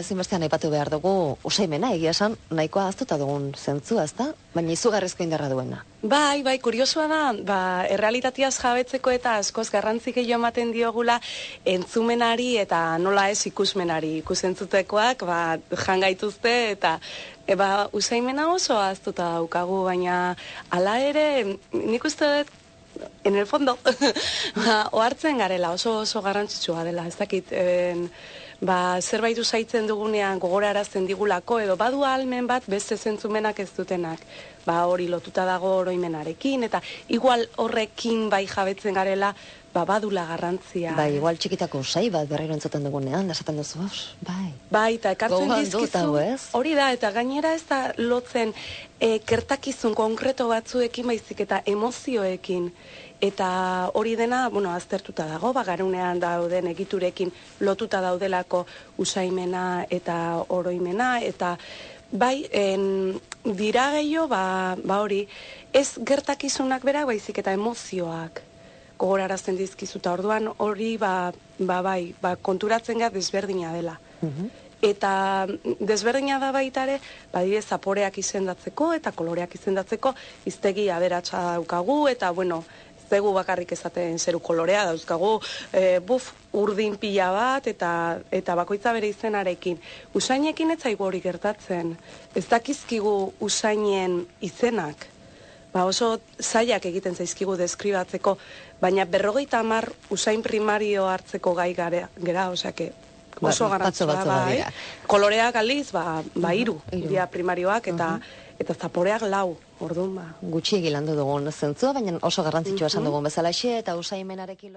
Ezin bestean aipatu behar dugu, usaimena egia esan, nahikoa aztuta dugun zentzua, ezta? Baina izugarrizko indarra duena. Bai, bai, kuriosua da, ba, errealitatiaz jabetzeko eta askoz garrantzik gehiago ematen diogula entzumenari eta nola ez ikusmenari. Ikusentzutekoak, ba, jangaituzte eta e, ba, usaimena oso aztuta daukagu, baina hala ere, nik uste dut, en el fondo, ba, ohartzen garela, oso oso garrantzitsua dela, ez dakit, en, ba, zerbait usaitzen dugunean gogorarazten digulako edo badu almen bat beste zentzumenak ez dutenak. Ba, hori lotuta dago oroimenarekin eta igual horrekin bai jabetzen garela ba, badula garrantzia. Bai, igual txikitako usai bat berriro entzuten dugunean, esaten duzu, bai. Bai, eta ekartzen dizkizu, hori da, eta gainera ez da lotzen e, kertakizun konkreto batzuekin baizik eta emozioekin. Eta hori dena, bueno, aztertuta dago, bagarunean dauden egiturekin lotuta daudelako usaimena eta oroimena, eta bai, en, dira gehiago, ba, ba hori, ez gertakizunak bera, baizik eta emozioak gogorarazten dizkizuta. Orduan hori, ba, ba, bai, ba, konturatzen gara desberdina dela. Mhm. Eta desberdina da baitare, badire zaporeak izendatzeko eta koloreak izendatzeko, iztegi aberatsa daukagu, eta bueno, zegu bakarrik ezaten zeru kolorea dauzkagu, e, buf, urdin pila bat, eta eta bakoitza bere izenarekin. Usainekin ez zaigu hori gertatzen. Ez dakizkigu usainen izenak. Ba oso zailak egiten zaizkigu deskribatzeko, baina berrogeita hamar usain primario hartzeko gai gare, gera, osea, oso garrantzua bai. Koloreak aliz, ba, ba iru, iru. primarioak, eta eta zaporeak lau, orduan ba. Gutxi egilandu dugun zentzua, baina oso garrantzitsua esan dugun bezala eta usaimenarekin